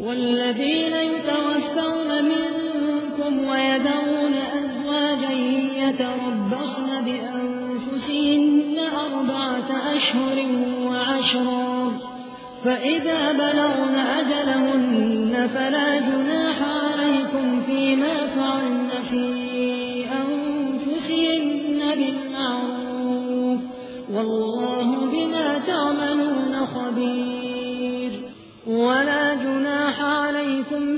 والذين يتوفون منكم ويدعون أزواجا يتربصن بأنفسهن أربعة أشهر وعشرا. فإذا بلغن أجلهن فلا جناح عليكم فيما فعلن في أنفسهن بالمعروف. والله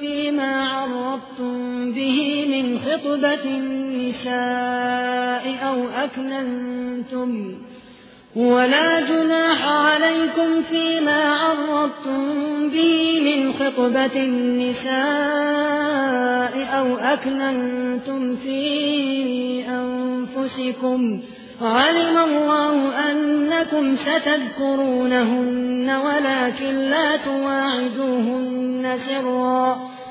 فيما عرضتم به من خطبة النساء أو أكننتم ولا جناح عليكم فيما عرضتم به من خطبة النساء أو أكننتم في أنفسكم علم الله أنكم ستذكرونهن ولكن لا تواعدوهن سرا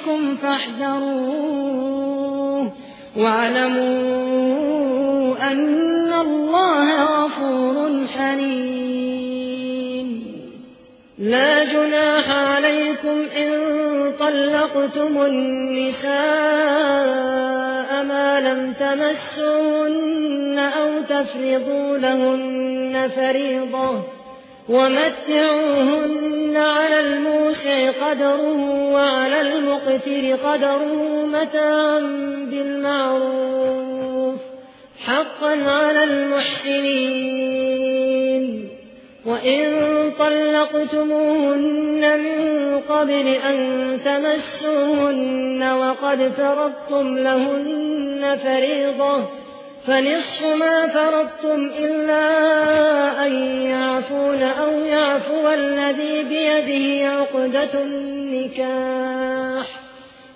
أنفسكم فاحذروه واعلموا أن الله غفور حليم. لا جناح عليكم إن طلقتم النساء ما لم تمسون أو تفرضوا لهن فريضة ومتعوهن على الموسع قدره وعلى المقتر قدره متاعا بالمعروف حقا على المحسنين. وإن طلقتموهن من قبل أن تمسوهن وقد فرضتم لهن فريضة فنصف ما فرضتم إلا أن عقدة النكاح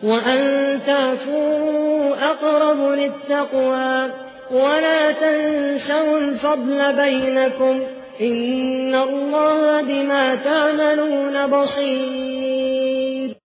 وأن تعفوا أقرب للتقوى ولا تنسوا الفضل بينكم إن الله بما تعملون بصير